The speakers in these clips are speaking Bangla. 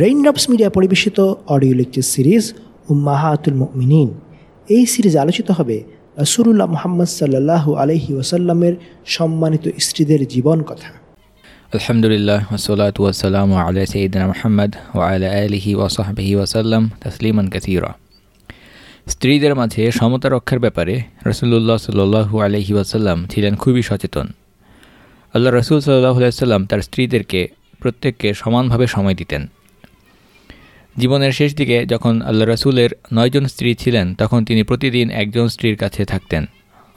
রেইনড্রপস মিডিয়া পরিবেশিত অডিও লেকচার সিরিজ উম্মাহাতুল মিনীন এই সিরিজে আলোচিত হবে রসুল্লাহ মোহাম্মদ সাল্লাহ আলহি ওসাল্লামের সম্মানিত স্ত্রীদের জীবন কথা। আলহামদুলিল্লাহ ওসলাত ওয়াসালাম আলা সঈদিনা মোহাম্মদ ও আলা আলহি তসলিমান কাসিরা। স্ত্রীদের মাঝে সমতা রক্ষার ব্যাপারে রসুল্লাহ সাল্লু আলহি ওয়াসাল্লাম ছিলেন খুবই সচেতন। আল্লাহ রসুল সাল্লাহ আলাইসাল্লাম তার স্ত্রীদেরকে প্রত্যেককে সমানভাবে সময় দিতেন। জীবনের শেষ দিকে যখন আল্লাহ রসুলের নয়জন স্ত্রী ছিলেন, তখন তিনি প্রতিদিন একজন স্ত্রীর কাছে থাকতেন।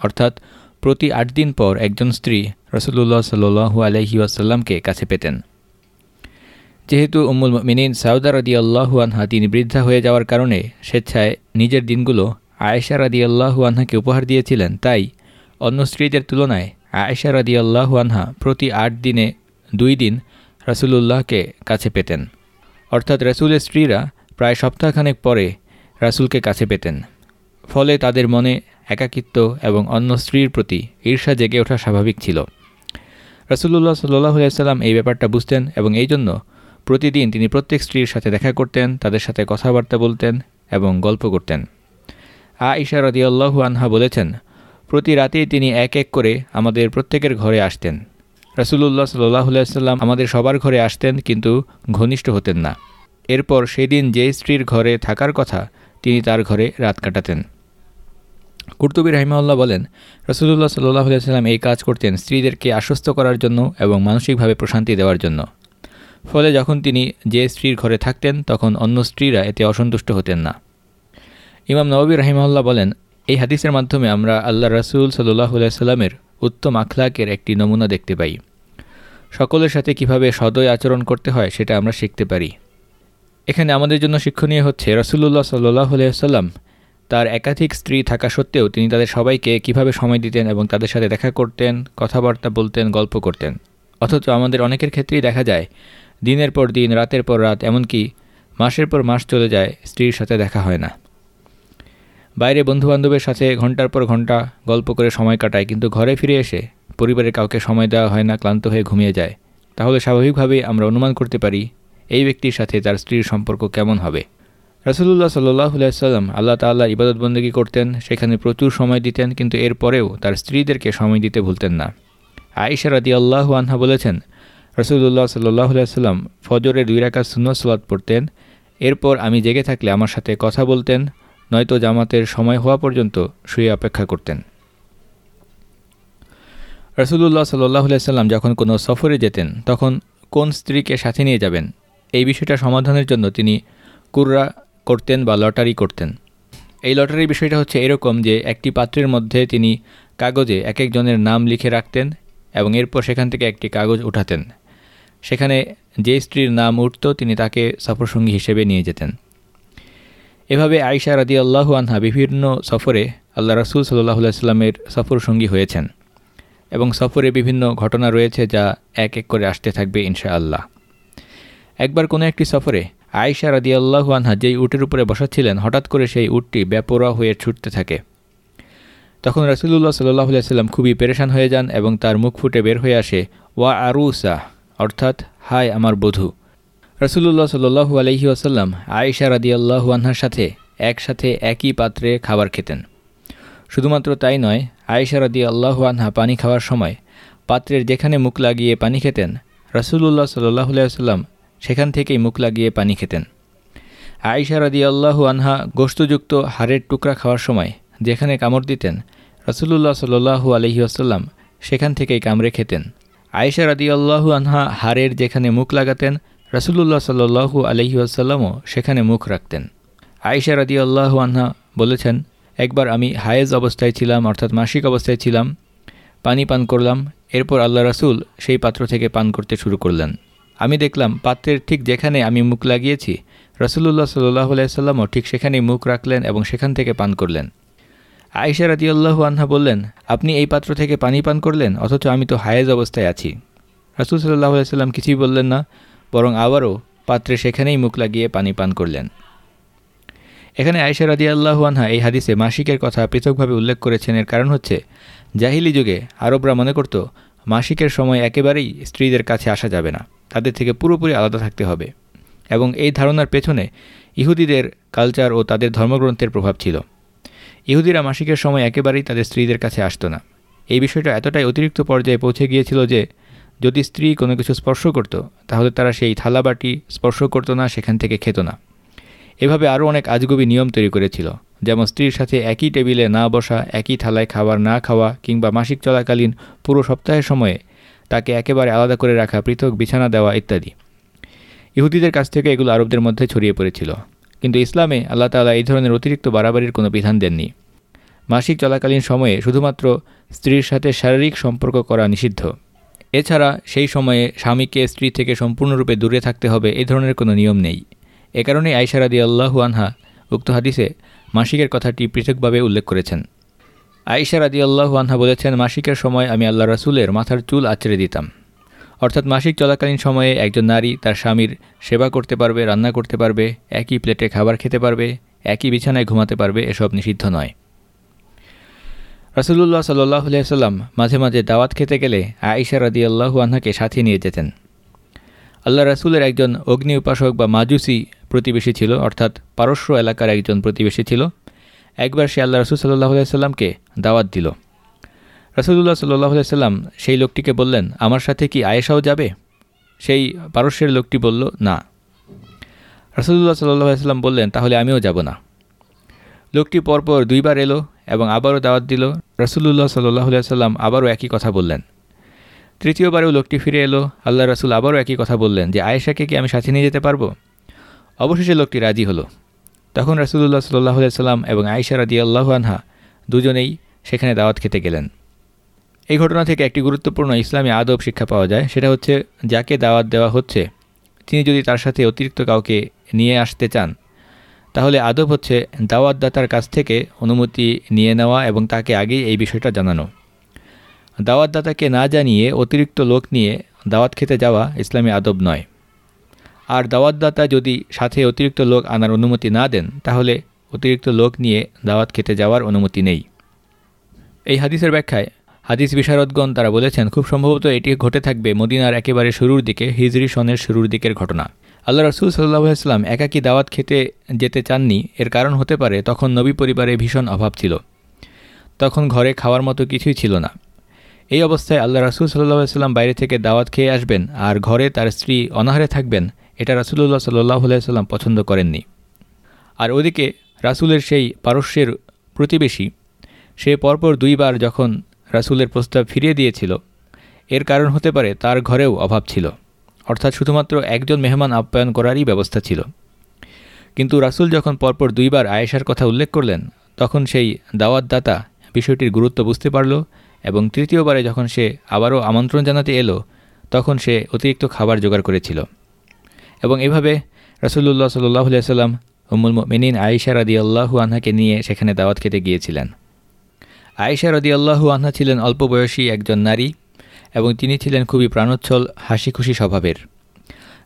অর্থাৎ প্রতি আট দিন পর একজন স্ত্রী রসুল্লাহ সাল্লু আলহি আসাল্লামকে কাছে পেতেন। যেহেতু উম্মুল মিনিন সাউদা রদি আল্লাহু আনহা তিনি বৃদ্ধা হয়ে যাওয়ার কারণে স্বেচ্ছায় নিজের দিনগুলো আয়েশা রাদি আল্লাহু আনহাকে উপহার দিয়েছিলেন, তাই অন্য স্ত্রীদের তুলনায় আয়েশা রাদি আল্লাহু আনহা প্রতি আট দিনে দুই দিন রাসুলুল্লাহকে কাছে পেতেন। অর্থাৎ রাসুলের স্ত্রীরা প্রায় সপ্তাহখানেক পরে রাসুলকে কাছে পেতেন। ফলে তাদের মনে একাকিত্ব এবং অন্য স্ত্রীর প্রতি ঈর্ষা জেগে ওঠা স্বাভাবিক ছিল। রাসুল্লাহ সাল্লাহ সাল্লাম এই ব্যাপারটা বুঝতেন এবং এই জন্য প্রতিদিন তিনি প্রত্যেক স্ত্রীর সাথে দেখা করতেন, তাদের সাথে কথাবার্তা বলতেন এবং গল্প করতেন। আ ইশা রদিয়াল্লাহু আনহা বলেছেন, প্রতি রাতেই তিনি এক এক করে আমাদের প্রত্যেকের ঘরে আসতেন। রাসুলুল্লাহ সাল্লাহ সাল্লাম আমাদের সবার ঘরে আসতেন, কিন্তু ঘনিষ্ঠ হতেন না। এরপর সেদিন যে স্ত্রীর ঘরে থাকার কথা, তিনি তার ঘরে রাত কাটাতেন। কুর্তুবী রাহিমাউল্লাহ বলেন রসুল্লাহ সাল্লাহ সাল্লাম এই কাজ করতেন স্ত্রীদেরকে আশ্বস্ত করার জন্য এবং মানসিকভাবে প্রশান্তি দেওয়ার জন্য। ফলে যখন তিনি যে স্ত্রীর ঘরে থাকতেন, তখন অন্য স্ত্রীরা এতে অসন্তুষ্ট হতেন না। ইমাম নবী রাহিমাল্লাহ বলেন, এই হাদিসের মাধ্যমে আমরা আল্লাহ রসুল সাল্লাহ সাল্লামের উত্তম আখলাকের একটি নমুনা দেখতে পাই। সকলের সাথে কীভাবে সদয় আচরণ করতে হয় সেটা আমরা শিখতে পারি। এখানে আমাদের জন্য শিক্ষণীয় হচ্ছে রসুল্লাহ সাল্লাহ সাল্লাম তার একাধিক স্ত্রী থাকা সত্ত্বেও তিনি তাদের সবাইকে কীভাবে সময় দিতেন এবং তাদের সাথে দেখা করতেন, কথাবার্তা বলতেন, গল্প করতেন। অথচ আমাদের অনেকের ক্ষেত্রেই দেখা যায়, দিনের পর দিন, রাতের পর রাত, এমনকি মাসের পর মাস চলে যায়, স্ত্রীর সাথে দেখা হয় না। বাইরে বন্ধুবান্ধবের সাথে ঘণ্টার পর ঘণ্টা গল্প করে সময় কাটায়, কিন্তু ঘরে ফিরে এসে পরিবারের কাউকে সময় দেওয়া হয় না, ক্লান্ত হয়ে ঘুমিয়ে যায়। তাহলে স্বাভাবিকভাবেই আমরা অনুমান করতে পারি, এই ব্যক্তির সাথে তার স্ত্রীর সম্পর্ক কেমন হবে। রসুল্লাহ সাল্লাহ সাল্লাম আল্লাহ তাল্লাহ ইবাদতবন্দিগি করতেন, সেখানে প্রচুর সময় দিতেন, কিন্তু এরপরেও তার স্ত্রীদেরকে সময় দিতে ভুলতেন না। আয়েশা রাদি আল্লাহ আনহা বলেছেন রসুল্লাহ সাল্লাহ সাল্লাম ফজরে দুই রাখা শূন্য সালাদ পড়তেন, এরপর আমি জেগে থাকলে আমার সাথে কথা বলতেন নয়তো জামাতের সময় হওয়া পর্যন্ত শুয়ে অপেক্ষা করতেন। রসুল্লাহ সাল্লাহ সাল্লাম যখন কোনো সফরে যেতেন, তখন কোন স্ত্রীকে সাথে নিয়ে যাবেন? এই বিষয়টা সমাধানের জন্য তিনি কুররা করতেন বা লটারি করতেন। এই লটারির বিষয়টা হচ্ছে এরকম যে, একটি পাত্রের মধ্যে তিনি কাগজে এক একজনের নাম লিখে রাখতেন এবং এরপর সেখান থেকে একটি কাগজ উঠাতেন। সেখানে যে স্ত্রীর নাম উঠত, তিনি তাকে সফরসঙ্গী হিসেবে নিয়ে যেতেন। এভাবে আয়সা রাদি আল্লাহু আনহা বিভিন্ন সফরে আল্লাহ রসুল সাল্লাহ সাল্লামের সফর সঙ্গী হয়েছেন এবং সফরে বিভিন্ন ঘটনা রয়েছে যা এক এক করে আসতে থাকবে ইনশা আল্লাহ একবার কোনো একটি সফরে আয়সা রাদি আল্লাহু আনহা যেই উটের উপরে বসাচ্ছিলেন, হঠাৎ করে সেই উটটি ব্যাপরা হয়ে ছুটতে থাকে। তখন রসুল্লাহ সাল্লাহ সাল্লাম খুবই পেরেশান হয়ে যান এবং তার মুখ ফুটে বের হয়ে আসে, ওয়া আরুসা, অর্থাৎ, হায় আমার বধূ। রসুল্লাহ সাল্লু আলহি আসাল্লাম আয়েশা রাদি আল্লাহু আনহার সাথে একসাথে একই পাত্রে খাবার খেতেন। শুধুমাত্র তাই নয়, আয়েশা রাদি আল্লাহু আনহা পানি খাওয়ার সময় পাত্রের যেখানে মুখ লাগিয়ে পানি খেতেন রসুল্লাহ সাল্লাহ সাল্লাম সেখান থেকেই মুখ লাগিয়ে পানি খেতেন। আয়েশা রাদি আনহা গোস্তযুক্ত হাড়ের টুকরা খাওয়ার সময় যেখানে কামড় দিতেন রসুল্লাহ সাল্লু আলহি আসাল্লাম সেখান থেকেই কামড়ে খেতেন। আয়েশা রাদি আনহা হাড়ের যেখানে মুখ লাগাতেন রসুল্লাহ সাল্লু আলহি আসাল্লামও সেখানে মুখ রাখতেন। আয়েশা রাদি আল্লাহু আনহা বলেছেন, একবার আমি হায়েজ অবস্থায় ছিলাম, অর্থাৎ মাসিক অবস্থায় ছিলাম, পানি পান করলাম, এরপর আল্লাহ রাসুল সেই পাত্র থেকে পান করতে শুরু করলেন। আমি দেখলাম পাত্রের ঠিক যেখানে আমি মুখ লাগিয়েছি রসুল্লাহ সাল্লাহ আলাইসাল্লামও ঠিক সেখানেই মুখ রাখলেন এবং সেখান থেকে পান করলেন। আয়েশা রাদিউল্লাহু আনহা বললেন, আপনি এই পাত্র থেকে পানি পান করলেন, অথচ আমি তো হায়েজ অবস্থায় আছি। রাসুল সাল্লাহ সাল্লাম কিছুই বললেন না। বরং আবারও পাত্রে সেখানেই মুখ লাগিয়ে পানি পান করলেন। এখানে আয়েশা রাদি আনহা এই হাদিসে মাসিকের কথা পৃথকভাবে উল্লেখ করেছেন। এর কারণ হচ্ছে, জাহিলি যুগে আরবরা মনে করত, মাসিকের সময় একেবারেই স্ত্রীদের কাছে আসা যাবে না, তাদের থেকে পুরোপুরি আলাদা থাকতে হবে। এবং এই ধারণার পেছনে ইহুদিদের কালচার ও তাদের ধর্মগ্রন্থের প্রভাব ছিল। ইহুদিরা মাসিকের সময় একেবারেই তাদের স্ত্রীদের কাছে আসতো না। এই বিষয়টা এতটাই অতিরিক্ত পর্যায়ে পৌঁছে গিয়েছিল যে যদি স্ত্রী কোনো কিছু স্পর্শ করত, তাহলে তারা সেই থালাবাটি স্পর্শ করতো না, সেখান থেকে খেত না। এভাবে আরও অনেক আজগুবি নিয়ম তৈরি করেছিল, যেমন স্ত্রীর সাথে একই টেবিলে না বসা, একই থালায় খাবার না খাওয়া কিংবা মাসিক চলাকালীন পুরো সপ্তাহের সময়ে তাকে একেবারে আলাদা করে রাখা, পৃথক বিছানা দেওয়া ইত্যাদি। ইহুদিদের কাছ থেকে এগুলো আরবদের মধ্যে ছড়িয়ে পড়েছিল। কিন্তু ইসলামে আল্লাহ তালা এই ধরনের অতিরিক্ত বাড়াবাড়ির কোনো বিধান দেননি। মাসিক চলাকালীন সময়ে শুধুমাত্র স্ত্রীর সাথে শারীরিক সম্পর্ক করা নিষিদ্ধ। এছাড়া সেই সময়ে স্বামীকে স্ত্রী থেকে সম্পূর্ণরূপে দূরে থাকতে হবে এই ধরনের কোনো নিয়ম নেই। এ কারণে আইসারাদি আল্লাহু আনহা উক্ত হাদিসে মাসিকের কথাটি পৃথকভাবে উল্লেখ করেছেন। আইসা রাদি আল্লাহু আনহা বলেছেন, মাসিকের সময় আমি আল্লাহ রাসুলের মাথার চুল আছড়ে দিতাম। অর্থাৎ মাসিক চলাকালীন সময়ে একজন নারী তার স্বামীর সেবা করতে পারবে, রান্না করতে পারবে, একই প্লেটে খাবার খেতে পারবে, একই বিছানায় ঘুমাতে পারবে, এসব নিষিদ্ধ নয়। রাসুলুল্লাহ সাল্লাহ সাল্লাম মাঝে মাঝে দাওয়াত খেতে গেলে আয়েশা রাদি আল্লাহু আনহাকে সাথে নিয়ে যেতেন। আল্লাহ রাসুলের একজন অগ্নি উপাসক বা মাজুসি প্রতিবেশী ছিল, অর্থাৎ পারস্য এলাকার একজন প্রতিবেশী ছিল। একবার সে আল্লাহ রসুল সাল্লাহ সাল্লামকে দাওয়াত দিল। রসুল্লাহ সাল্লাহ সাল্লাম সেই লোকটিকে বললেন, আমার সাথে কি আয়েশাও যাবে? সেই পারস্যের লোকটি বলল, না। রসুল্লাহ সাল্লাহ সাল্লাম বললেন, তাহলে আমিও যাব না। লোকটি পরপর দুইবার এলো এবং আবারও দাওয়াত দিল। রসুল্লাহ সাল্লাহ সাল্লাম আবারও একই কথা বললেন। তৃতীয়বারেও লোকটি ফিরে এলো। আল্লাহ রসুল আবারও একই কথা বললেন যে, আয়েশাকে কি আমি সাথে নিয়ে যেতে পারব? অবশেষে লোকটি রাজি হলো। তখন রসুল্লাহ সাল্লাহ সাল্লাম এবং আয়েশা রাদি আল্লাহ আনহা দুজনেই সেখানে দাওয়াত খেতে গেলেন। এই ঘটনা থেকে একটি গুরুত্বপূর্ণ ইসলামী আদব শিক্ষা পাওয়া যায়। সেটা হচ্ছে, যাকে দাওয়াত দেওয়া হচ্ছে, তিনি যদি তার সাথে অতিরিক্ত কাউকে নিয়ে আসতে চান তাহলে আদব হচ্ছে দাওয়াতদাতার কাছ থেকে অনুমতি নিয়ে নেওয়া এবং তাকে আগেই এই বিষয়টা জানানো। দাওয়াতদাতাকে না জানিয়ে অতিরিক্ত লোক নিয়ে দাওয়াত খেতে যাওয়া ইসলামী আদব নয়। আর দাওয়াতদাতা যদি সাথে অতিরিক্ত লোক আনার অনুমতি না দেন, তাহলে অতিরিক্ত লোক নিয়ে দাওয়াত খেতে যাওয়ার অনুমতি নেই। এই হাদিসের ব্যাখ্যায় হাদিস বিশারদগণ তারা বলেছেন, খুব সম্ভবত এটি ঘটে থাকবে মদিনার একেবারে শুরুর দিকে, হিজরি সনের শুরুর দিকের ঘটনা। আল্লাহ রসুল সাল্লাহাম একাকি দাওয়াত খেতে যেতে চাননি, এর কারণ হতে পারে তখন নবী পরিবারে ভীষণ অভাব ছিল। তখন ঘরে খাওয়ার মতো কিছুই ছিল না। এই অবস্থায় আল্লাহ রাসুল সাল্লাহ বাইরে থেকে দাওয়াত খেয়ে আসবেন আর ঘরে তার স্ত্রী অনাহারে থাকবেন, এটা রাসুল্লাহ সাল্লাহ সাল্লাম পছন্দ করেননি। আর ওদিকে রাসুলের সেই পারস্যের প্রতিবেশী, সে পরপর দুইবার যখন রাসুলের প্রস্তাব ফিরিয়ে দিয়েছিল, এর কারণ হতে পারে তার ঘরেও অভাব ছিল। অর্থাৎ শুধুমাত্র একজন মেহমান আপ্যায়ন করারই ব্যবস্থা ছিল। কিন্তু রাসুল যখন পরপর দুইবার আয়েশার কথা উল্লেখ করলেন, তখন সেই দাওয়াতদাতা বিষয়টির গুরুত্ব বুঝতে পারল এবং তৃতীয়বারে যখন সে আবারও আমন্ত্রণ জানাতে এলো, তখন সে অতিরিক্ত খাবার জোগাড় করেছিল। এবং এভাবে রাসুল্লাহ সাল্লাহ সাল্লাম উম্মুল মিনিন আয়েশা রাদি আল্লাহু আনহাকে নিয়ে সেখানে দাওয়াত খেতে গিয়েছিলেন। আয়েশা রদি আল্লাহু আনহা ছিলেন অল্প বয়সী একজন নারী। এবং তিনি ছিলেন খুবই প্রাণোচ্ছল হাসি খুশি স্বভাবের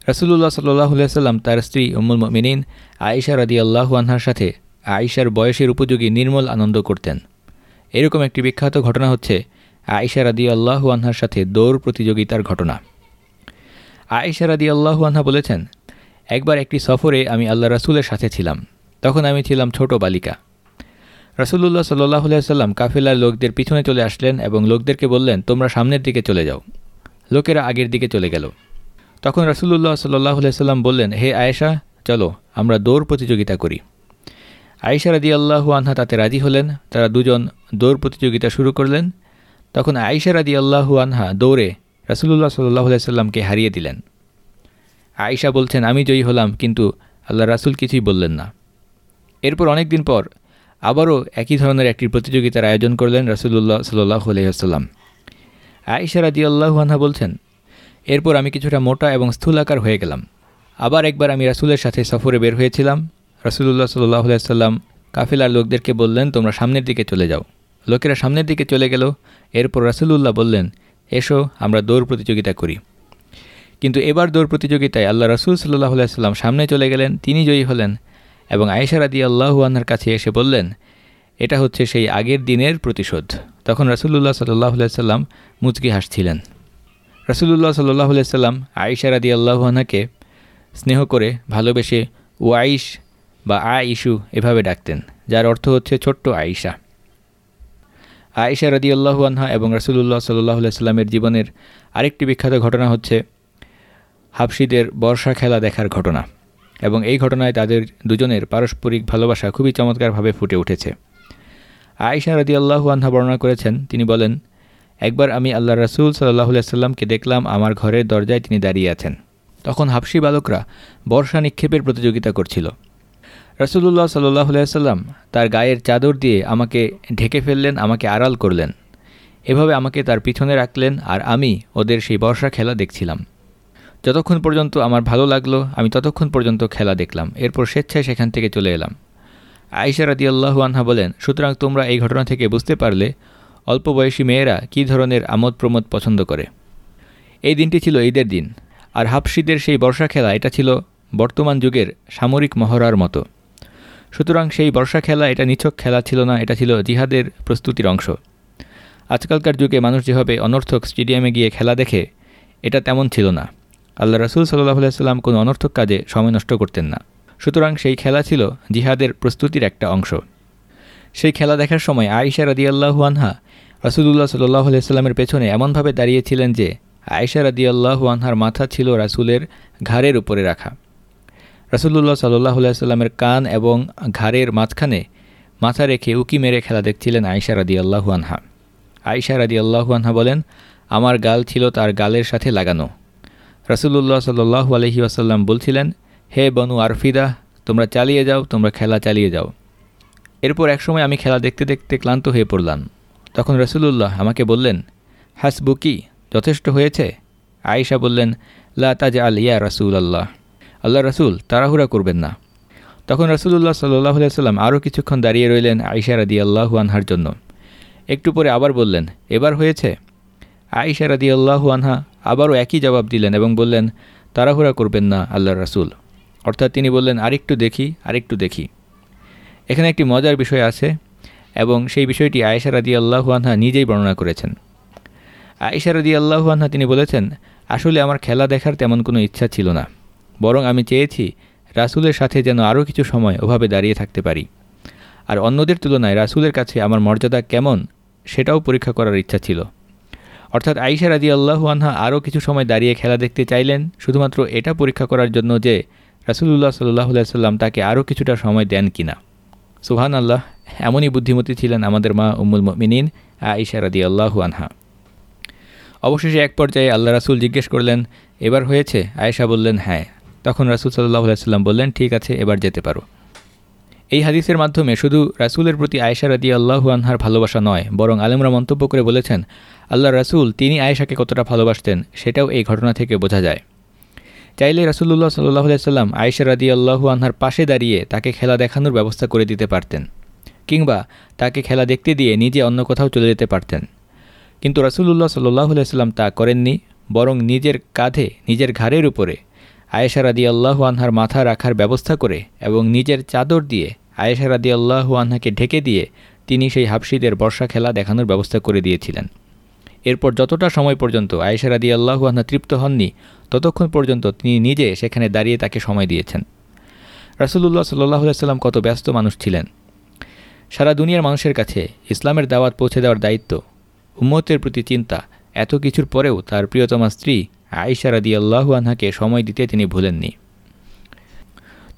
রাসুল্লাহ সাল্লাহ সাল্লাম তার স্ত্রী উম্মুল মিনিন আয়েশা রদি আল্লাহু আনহার সাথে আয়েশার বয়সের উপযোগী নির্মল আনন্দ করতেন। এরকম একটি বিখ্যাত ঘটনা হচ্ছে আয়েশা রাদি আল্লাহু আনহার সাথে দৌড় প্রতিযোগিতার ঘটনা। আয়েশা রাদি আল্লাহু আনহা বলেছেন, একবার একটি সফরে আমি আল্লাহ রাসুলের সাথে ছিলাম। তখন আমি ছিলাম ছোট বালিকা। রাসুল্লাহ সাল্লাহ সাল্লাম কাফেলার লোকদের পিছনে চলে আসলেন এবং লোকদেরকে বললেন, তোমরা সামনের দিকে চলে যাও। লোকেরা আগের দিকে চলে গেল। তখন রাসুল্লাহ সাল্লাহ সাল্লাম বললেন, হে আয়েশা, চলো, আমরা দৌড় প্রতিযোগিতা করি। আয়েশা রাদি আল্লাহু আনহা তাতে রাজি হলেন, তারা দুজন দৌড় প্রতিযোগিতা শুরু করলেন। তখন আয়েশা রাদি আল্লাহু আনহা দৌড়ে রাসুল্লাহ সাল্লাহ সাল্লামকে হারিয়ে দিলেন। আয়েশা বলছেন, আমি জয়ী হলাম, কিন্তু আল্লাহ রাসুল কিছুই বললেন না। এরপর অনেক দিন পর আবারও একই ধরনের একটি প্রতিযোগিতার আয়োজন করলেন রাসুল্লাহ সাল্লাহ আলহিহাস্লাম আয়েশা রাদি আল্লাহু আনহা বলছেন, এরপর আমি কিছুটা মোটা এবং স্থূলাকার হয়ে গেলাম। আবার একবার আমি রাসুলের সাথে সফরে বের হয়েছিলাম। রাসুলুল্লাহ সাল্লাহ সাল্লাম কাফিলার লোকদেরকে বললেন, তোমরা সামনের দিকে চলে যাও। লোকেরা সামনের দিকে চলে গেল। এরপর রাসুলুল্লাহ বললেন, এসো, আমরা দৌড় প্রতিযোগিতা করি। কিন্তু এবার দৌড় প্রতিযোগিতায় আল্লাহ রসুল সাল্লাহ সাল্লাম সামনে চলে গেলেন। তিনি জয়ী হলেন। এবং আয়েশা রাদি আল্লাহু আনহার কাছে এসে বললেন, এটা হচ্ছে সেই আগের দিনের প্রতিশোধ। তখন রাসুল্লাহ সাল্লাহ সাল্লাম মুচকি হাসছিলেন। রাসুল্লাহ সাল্লাহ সাল্লাম আয়েশা রাদি আল্লাহু আনহাকে স্নেহ করে ভালোবেসে ওয়াইশ বা আ ইস্যু এভাবে ডাকতেন, যার অর্থ হচ্ছে ছোট্ট আয়েশা। আয়েশা রদিয়াল্লাহু আনহা এবং রাসুলুল্লাহ সাল্লাহ সাল্লামের জীবনের আরেকটি বিখ্যাত ঘটনা হচ্ছে হাফসিদের বর্ষা খেলা দেখার ঘটনা। এবং এই ঘটনায় তাদের দুজনের পারস্পরিক ভালোবাসা খুবই চমৎকারভাবে ফুটে উঠেছে। আয়েশা রদিয়াল্লাহু আনহা বর্ণনা করেছেন, তিনি বলেন, একবার আমি আল্লাহ রাসুল সাল্লাহ সাল্লামকে দেখলাম আমার ঘরের দরজায় তিনি দাঁড়িয়ে আছেন। তখন হাফসি বালকরা বর্ষা নিক্ষেপের প্রতিযোগিতা করছিল। রসুল্লাহ সাল্লাহ সাল্লাম তার গায়ের চাদর দিয়ে আমাকে ঢেকে ফেললেন, আমাকে আড়াল করলেন। এভাবে আমাকে তার পিছনে রাখলেন আর আমি ওদের সেই বর্ষা খেলা দেখছিলাম। যতক্ষণ পর্যন্ত আমার ভালো লাগল, আমি ততক্ষণ পর্যন্ত খেলা দেখলাম। এরপর স্বেচ্ছায় সেখান থেকে চলে এলাম। আইসা রাদি আল্লাহু আনহা বলেন, সুতরাং তোমরা এই ঘটনা থেকে বুঝতে পারলে অল্প বয়সী মেয়েরা কী ধরনের আমোদ প্রমোদ পছন্দ করে? এই দিনটি ছিল ঈদের দিন, আর হাফসিদের সেই বর্ষা খেলা, এটা ছিল বর্তমান যুগের সামরিক মহড়ার মতো। সুতরাং সেই বর্ষা খেলা, এটা নিছক খেলা ছিল না, এটা ছিল জিহাদের প্রস্তুতির অংশ। আজকালকার যুগে মানুষ যেভাবে অনর্থক স্টেডিয়ামে গিয়ে খেলা দেখে, এটা তেমন ছিল না। আল্লাহ রসুল সাল্লাহ সাল্লাম কোনো অনর্থক কাজে সময় নষ্ট করতেন না। সুতরাং সেই খেলা ছিল জিহাদের প্রস্তুতির একটা অংশ। সেই খেলা দেখার সময় আয়েশা রাদিয়াল্লাহু আনহা রাসুলুল্লাহ সাল্লাহ সাল্লামের পেছনে এমনভাবে দাঁড়িয়েছিলেন যে, আয়েশা রাদিয়াল্লাহু আনহার মাথা ছিল রাসুলের ঘাড়ের উপরে রাখা। রাসুল্লাহ সাল্লাহ সাল্লামের কান এবং ঘাড়ের মাঝখানে মাথা রেখে উকি মেরে খেলা দেখছিলেন আয়েশা রাদি আল্লাহু আনহা। আয়েশা রাদি আল্লাহু আনহা বলেন, আমার গাল ছিল তার গালের সাথে লাগানো। রাসুল্লাহ সাল্লু আলহি আসাল্লাম বলছিলেন, হে বনু আরফিদা, তোমরা চালিয়ে যাও, তোমরা খেলা চালিয়ে যাও। এরপর একসময় আমি খেলা দেখতে দেখতে ক্লান্ত হয়ে পড়লাম। তখন রসুল্লাহ আমাকে বললেন, হাসবুকি, যথেষ্ট হয়েছে? আয়েশা বললেন, লা তাজ আল ইয়া রসুল আল্লাহ আল্লাহ রসুল, তাড়াহুড়া করবেন না। তখন রসুল্লাহ সাল্লাহ সাল্লাম আরও কিছুক্ষণ দাঁড়িয়ে রইলেন আয়েশা রাদি আল্লাহু আনহার জন্য। একটু পরে আবার বললেন, এবার হয়েছে? আইসা রাদি আল্লাহু আনহা আবারও একই জবাব দিলেন এবং বললেন, তাড়াহুড়া করবেন না আল্লাহ রাসুল। অর্থাৎ তিনি বললেন, আরেকটু দেখি আরেকটু দেখি। এখানে একটি মজার বিষয় আছে এবং সেই বিষয়টি আয়েশা রাদি আল্লাহু আনহা নিজেই বর্ণনা করেছেন। আয়েশা রাদি আল্লাহু আনহা তিনি বলেছেন, আসলে আমার খেলা দেখার তেমন কোনো ইচ্ছা ছিল না। বরং আমি চেয়েছি রাসুলের সাথে যেন আরও কিছু সময় ওভাবে দাঁড়িয়ে থাকতে পারি। আর অন্যদের তুলনায় রাসুলের কাছে আমার মর্যাদা কেমন, সেটাও পরীক্ষা করার ইচ্ছা ছিল। অর্থাৎ আইসা রাজি আল্লাহু আনহা আরও কিছু সময় দাঁড়িয়ে খেলা দেখতে চাইলেন, শুধুমাত্র এটা পরীক্ষা করার জন্য যে রাসুলুল্লাহ সাল্লাহ সাল্লাম তাকে আরও কিছুটা সময় দেন কিনা। সুহান আল্লাহ এমনই বুদ্ধিমতী ছিলেন আমাদের মা উম্মুল মিনিন আইসা রাদি আল্লাহু আনহা। অবশেষে এক পর্যায়ে আল্লাহ রাসুল জিজ্ঞেস করলেন, এবার হয়েছে? আয়েশা বললেন হ্যাঁ। তখন রাসুল সাল্লাহ সাল্লাম বললেন, ঠিক আছে, এবার যেতে পারো। এই হাদিসের মাধ্যমে শুধু রাসুলের প্রতি আয়েশা রাদি আল্লাহু আনহার ভালোবাসা নয়, বরং আলেমরা মন্তব্য করে বলেছেন আল্লাহ রাসুল তিনি আয়েশাকে কতটা ভালোবাসতেন, সেটাও এই ঘটনা থেকে বোঝা যায়। চাইলে রাসুল্লাহ সাল্লাহ সাল্লাম আয়েশা রাদি আল্লাহু আনহার পাশে দাঁড়িয়ে তাকে খেলা দেখানোর ব্যবস্থা করে দিতে পারতেন, কিংবা তাকে খেলা দেখতে দিয়ে নিজে অন্য কোথাও চলে যেতে পারতেন। কিন্তু রাসুল্লাহ সাল্লাহ সাল্লাম তা করেননি, বরং নিজের কাঁধে, নিজের ঘাড়ের উপরে আয়েশা রাদি আল্লাহু আনহার মাথা রাখার ব্যবস্থা করে এবং নিজের চাদর দিয়ে আয়েশা রাদি আল্লাহু আনহাকে ঢেকে দিয়ে তিনি সেই হাফসিদের বর্ষা খেলা দেখানোর ব্যবস্থা করে দিয়েছিলেন। এরপর যতটা সময় পর্যন্ত আয়েশা রাদি আল্লাহু আনহা তৃপ্ত হননি, ততক্ষণ পর্যন্ত তিনি নিজে সেখানে দাঁড়িয়ে তাকে সময় দিয়েছেন। রাসুলুল্লাহ সাল্লাহ সাল্লাম কত ব্যস্ত মানুষ ছিলেন। সারা দুনিয়ার মানুষের কাছে ইসলামের দাওয়াত পৌঁছে দেওয়ার দায়িত্ব, উম্মতের প্রতি চিন্তা, এত কিছুর পরেও তার প্রিয়তমা স্ত্রী আয়েশা রাদি আল্লাহু আনহাকে সময় দিতে তিনি ভুলেননি।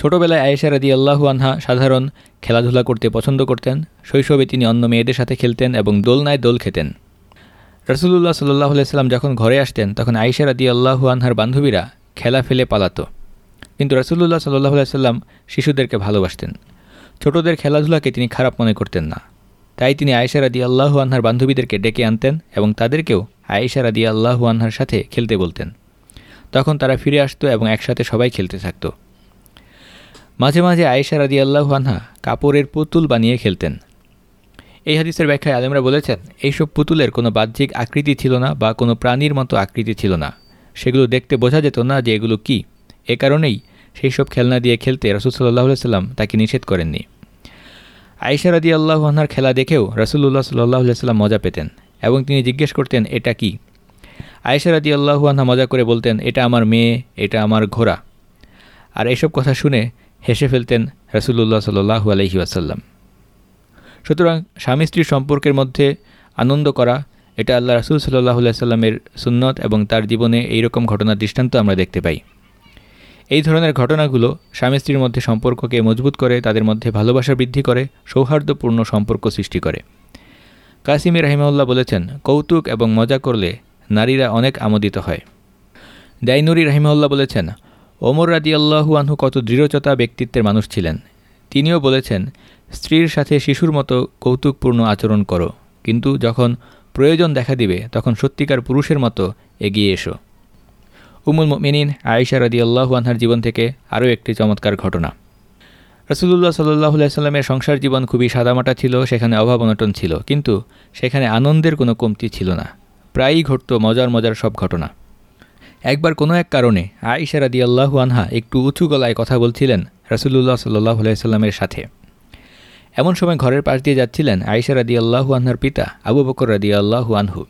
ছোটবেলায় আয়েশা রাদি আল্লাহু আনহা সাধারণ খেলাধুলা করতে পছন্দ করতেন। শৈশবে তিনি অন্য মেয়েদের সাথে খেলতেন এবং দোলনায় দোল খেতেন। রসুল্লাহ সাল্লাহ সাল্লাম যখন ঘরে আসতেন, তখন আয়েশা রাদি আল্লাহু আনহার বান্ধবীরা খেলা ফেলে পালাত। কিন্তু রসুল্লাহ সাল্লাহ সাল্লাম শিশুদেরকে ভালোবাসতেন। ছোটদের খেলাধুলাকে তিনি খারাপ মনে করতেন না। তাই তিনি আয়েশা রাদি আল্লাহু আনহার বান্ধবীদেরকে ডেকে আনতেন এবং তাদেরকেও আয়েশা রাদি আল্লাহু আনহার সাথে খেলতে বলতেন। তখন তারা ফিরে আসতো এবং একসাথে সবাই খেলতে থাকত। মাঝে মাঝে আয়েশা রাদি আল্লাহু আনহা কাপড়ের পুতুল বানিয়ে খেলতেন। এই হাদিসের ব্যাখ্যায় আলেমরা বলেছেন, এইসব পুতুলের কোনো বাহ্যিক আকৃতি ছিল না বা কোনো প্রাণীর মতো আকৃতি ছিল না। সেগুলো দেখতে বোঝা যেত না যে এগুলো কি। এ কারণেই সেই সব খেলনা দিয়ে খেলতে রসুল সাল্লাহ সাল্লাম তাকে নিষেধ করেননি। আয়েশা রাদি আল্লাহ আনহার খেলা দেখেও রসুল্লাহ সাল্লাহ সাল্লাম মজা পেতেন। এবং তিনি জিজ্ঞেস করতেন, এটা কি? আয়েশা রাদি আল্লাহু আনহা মজা করে বলতেন, এটা আমার মেয়ে, এটা আমার ঘোড়া। আর এসব কথা শুনে হেসে ফেলতেন রসুল্লাহ সাল্লু আলহি আসাল্লাম সুতরাং স্বামী স্ত্রীর সম্পর্কের মধ্যে আনন্দ করা, এটা আল্লাহ রাসুল সাল্লাহ সাল্লামের সুন্নত এবং তার জীবনে এই রকম ঘটনার দৃষ্টান্ত আমরা দেখতে পাই। এই ধরনের ঘটনাগুলো স্বামী স্ত্রীর মধ্যে সম্পর্ককে মজবুত করে, তাদের মধ্যে ভালোবাসা বৃদ্ধি করে, সৌহার্দ্যপূর্ণ সম্পর্ক সৃষ্টি করে। কাসিমি রাহিমাউল্লাহ বলেছেন, কৌতুক এবং মজা করলে নারীরা অনেক আমোদিত হয়। দাইনুরি রাহিমাউল্লাহ বলেছেন, ওমর রাদি আল্লাহু আনহু কত দৃঢ়চতা ব্যক্তিত্বের মানুষ ছিলেন। তিনিও বলেছেন, স্ত্রীর সাথে শিশুর মতো কৌতুকপূর্ণ আচরণ করো, কিন্তু যখন প্রয়োজন দেখা দিবে, তখন সত্যিকার পুরুষের মতো এগিয়ে এসো। উমুল মিনিন আয়েশা রাদি আল্লাহু আনহার জীবন থেকে আরও একটি চমৎকার ঘটনা। রসুল্লাহ সাল্লাহ সাল্লামের সংসার জীবন খুবই সাদামাটা ছিল, সেখানে অভাব অনটন ছিল, কিন্তু সেখানে আনন্দের কোনো কমতি ছিল না। প্রায়ই ঘটত মজার মজার সব ঘটনা। একবার কোনো এক কারণে আয়েশা রাদি আল্লাহু আনহা একটু উঁচু গলায় কথা বলছিলেন রসুল্লাহ সাল্লাহ সাল্লামের সাথে। এমন সময় ঘরের পাশ দিয়ে যাচ্ছিলেন আয়েশা রাদি আল্লাহু আনহার পিতা আবু বকর রাদি আল্লাহু আনহু।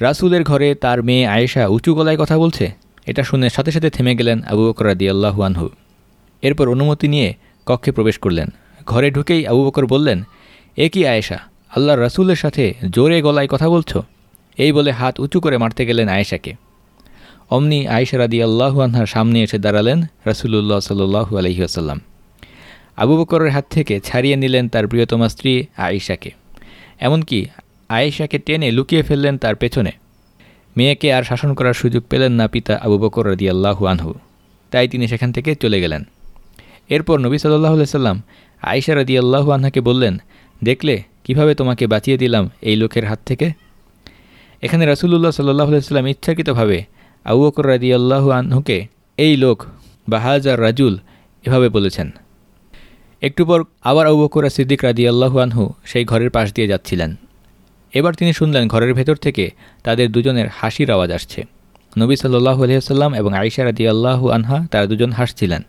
রাসুলের ঘরে তার মেয়ে আয়েশা উঁচু গলায় কথা বলছে, এটা শুনে সাথে সাথে থেমে গেলেন আবু বকর রাদি আল্লাহু আনহু। এরপর অনুমতি নিয়ে কক্ষে প্রবেশ করলেন। ঘরে ঢুকেই আবু বকর বললেন, এ কি আয়েশা? আল্লাহ রাসুলের সাথে জোরে গলায় কথা বলছো? এই বলে হাত উঁচু করে মারতে গেলেন আয়েশাকে। অমনি আয়েশা রাদি আল্লাহু আনহার সামনে এসে দাঁড়ালেন রাসুলুল্লাহ সাল্লু আলহি আসাল্লাম আবু বকরের হাত থেকে ছাড়িয়ে নিলেন তার প্রিয়তমা স্ত্রী আয়েশাকে। এমনকি আয়েশাকে টেনে লুকিয়ে ফেললেন তার পেছনে। মেয়েকে আর শাসন করার সুযোগ পেলেন না পিতা আবু বকর রদি আল্লাহু আনহু। তাই তিনি সেখান থেকে চলে গেলেন। এরপর নবী সাল্লাহ সাল্লাম আয়েশা রদি আল্লাহু আনহাকে বললেন, দেখলে কীভাবে তোমাকে বাঁচিয়ে দিলাম এই লোকের হাত থেকে? এখানে রাসুলুল্লাহ সাল্লাহ সাল্লাম ইচ্ছাকৃতভাবে আবু বকর রাদি আল্লাহু আনহুকে এই লোক বাহাজার রাজুল এভাবে বলেছেন। একটু পর আবার আবু বকর সিদ্দিক রাদি আল্লাহু আনহু সেই ঘরের পাশ দিয়ে যাচ্ছিলেন। এবার তিনি শুনলেন ঘরের ভেতর থেকে তাদের দুজনের হাসির আওয়াজ আসছে। নবী সাল্লাহ আলহিহাল্লাম এবং আইসা রাদি আল্লাহু আনহা তারা দুজন হাসছিলেন।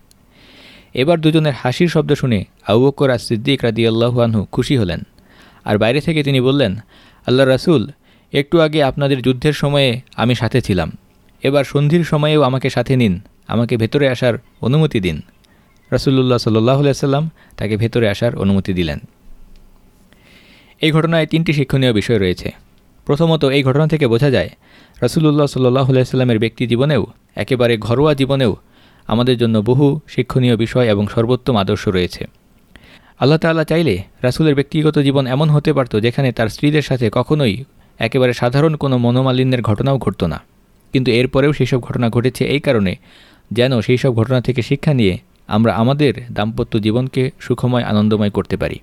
এবার দুজনের হাসির শব্দ শুনে আবু বকর আর সিদ্দিক রাদি আল্লাহু আনহু খুশি হলেন। আর বাইরে থেকে তিনি বললেন, আল্লাহ রাসুল, একটু আগে আপনাদের যুদ্ধের সময়ে আমি সাথে ছিলাম। এবার সন্ধির সময়েও আমাকে সাথে নিন, আমাকে ভেতরে আসার অনুমতি দিন। রসুল্লাহ সাল্লাহ সাল্লাম তাকে ভেতরে আসার অনুমতি দিলেন। এই ঘটনায় তিনটি শিক্ষণীয় বিষয় রয়েছে। প্রথমত, এই ঘটনা থেকে বোঝা যায় রসুল্লাহ সাল্লাহ সাল্লামের ব্যক্তি জীবনেও, একেবারে ঘরোয়া জীবনেও আমাদের জন্য বহু শিক্ষণীয় বিষয় এবং সর্বোত্তম আদর্শ রয়েছে। আল্লাহ তাল্লাহ চাইলে রাসুলের ব্যক্তিগত জীবন এমন হতে পারত যেখানে তার স্ত্রীদের সাথে কখনোই একেবারে সাধারণ কোনো মনোমালিন্যের ঘটনাও ঘটত না। কিন্তু এরপরেও সেই সব ঘটনা ঘটেছে এই কারণে যেন সেই সব ঘটনা থেকে শিক্ষা নিয়ে আমরা আমাদের দাম্পত্য জীবনকে সুখময়, আনন্দময় করতে পারি।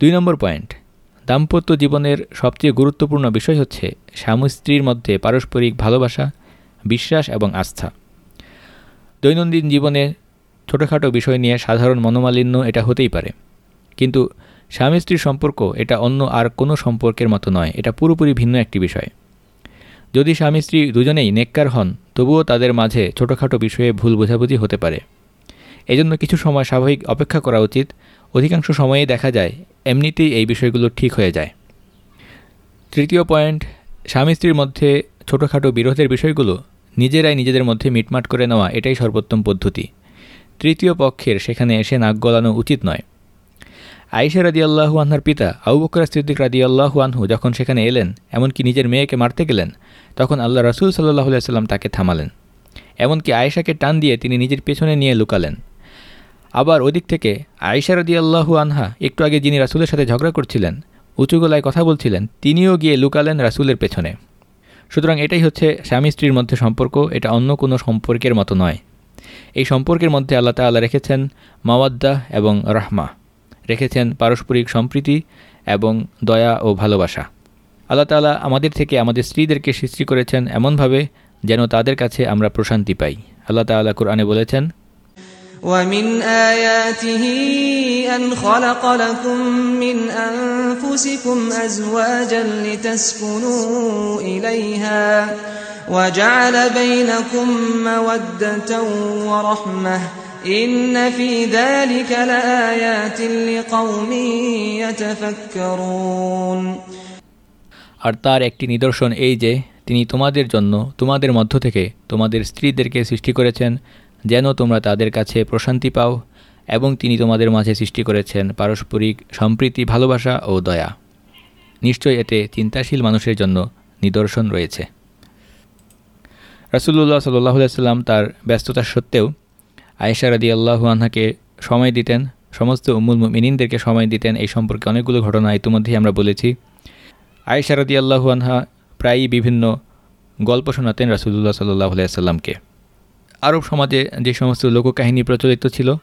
দুই নম্বর পয়েন্ট, দাম্পত্য জীবনের সবচেয়ে গুরুত্বপূর্ণ বিষয় হচ্ছে স্বামী স্ত্রীর মধ্যে পারস্পরিক ভালোবাসা, বিশ্বাস এবং আস্থা। দৈনন্দিন জীবনে ছোটোখাটো বিষয় নিয়ে সাধারণ মনোমালিন্য এটা হতেই পারে। কিন্তু স্বামী স্ত্রীর সম্পর্ক এটা অন্য আর কোনো সম্পর্কের মতো নয়, এটা পুরোপুরি ভিন্ন একটি বিষয়। যদি স্বামী স্ত্রী দুজনেই নেককার হন, তবুও তাদের মাঝে ছোটোখাটো বিষয়ে ভুল বোঝাবুঝি হতে পারে। এজন্য কিছু সময় স্বাভাবিক অপেক্ষা করা উচিত। অধিকাংশ সময়েই দেখা যায় এমনিতেই এই বিষয়গুলো ঠিক হয়ে যায়। তৃতীয় পয়েন্ট স্বামী স্ত্রীর মধ্যে ছোটোখাটো বিরোধের বিষয়গুলো নিজেরাই নিজেদের মধ্যে মিটমাট করে নেওয়া এটাই সর্বোত্তম পদ্ধতি। তৃতীয় পক্ষের সেখানে এসে নাক গলানো উচিত নয়। আয়েশা রাদি আল্লাহু আনহার পিতা আবু বকর সিদ্দিক রাদি আল্লাহু আনহু যখন সেখানে এলেন, এমনকি নিজের মেয়েকে মারতে গেলেন, তখন আল্লাহ রসুল সাল্লাহ সাল্লাম তাকে থামালেন। এমনকি আয়েশাকে টান দিয়ে তিনি নিজের পেছনে নিয়ে লুকালেন। আবার ওদিক থেকে আয়েশা রাদি আল্লাহু আনহা একটু আগে যিনি রাসুলের সাথে ঝগড়া করছিলেন, উঁচু গলায় কথা বলছিলেন, তিনিও গিয়ে লুকালেন রাসুলের পেছনে। সুতরাং এটাই হচ্ছে স্বামী স্ত্রীর মধ্যে সম্পর্ক, এটা অন্য কোনো সম্পর্কের মতো নয়। এই সম্পর্কের মধ্যে আল্লাহ তাল্লাহ রেখেছেন মাওয়াদ্দা এবং রাহমা, রেখেছেন পারস্পরিক সম্প্রীতি এবং দয়া ও ভালোবাসা। আল্লাহ তালা আমাদের থেকে আমাদের স্ত্রীদেরকে সৃষ্টি করেছেন এমনভাবে যেন তাদের কাছে আমরা প্রশান্তি পাই। আল্লাহ তাল্লাহ কোরআনে বলেছেন ومن آياته أن خلق لكم من أنفسكم أزواجا لتسكنوا إليها وجعل بينكم مودة ورحمة إن في ذلك لآيات لقوم يتفكرون আর তার একটি নিদর্শন এই যে তিনি তোমাদের জন্য তোমাদের মধ্য থেকে তোমাদের স্ত্রীদেরকে সৃষ্টি করেছেন যেন তোমরা তাদের কাছে প্রশান্তি পাও এবং তিনি তোমাদের মাঝে সৃষ্টি করেছেন পারস্পরিক সম্প্রীতি, ভালোবাসা ও দয়া। নিশ্চয় এতে চিন্তাশীল মানুষের জন্য নিদর্শন রয়েছে। রাসুল্লাহ সাল্লাহ সাল্লাম তার ব্যস্ততা সত্ত্বেও আয়েশা রাদি আল্লাহু আনহাকে সময় দিতেন, সমস্ত উমুল মিনিনদেরকে সময় দিতেন। এই সম্পর্কে অনেকগুলো ঘটনা ইতিমধ্যেই আমরা বলেছি। আয়েশা রাদি আল্লাহু আনহা প্রায়ই বিভিন্ন গল্প শোনাতেন রাসুল্লাহ সাল্লাহ সাল্লামকে আরব সমাজে যে সমস্ত লোককাহিনী প্রচলিত ছিল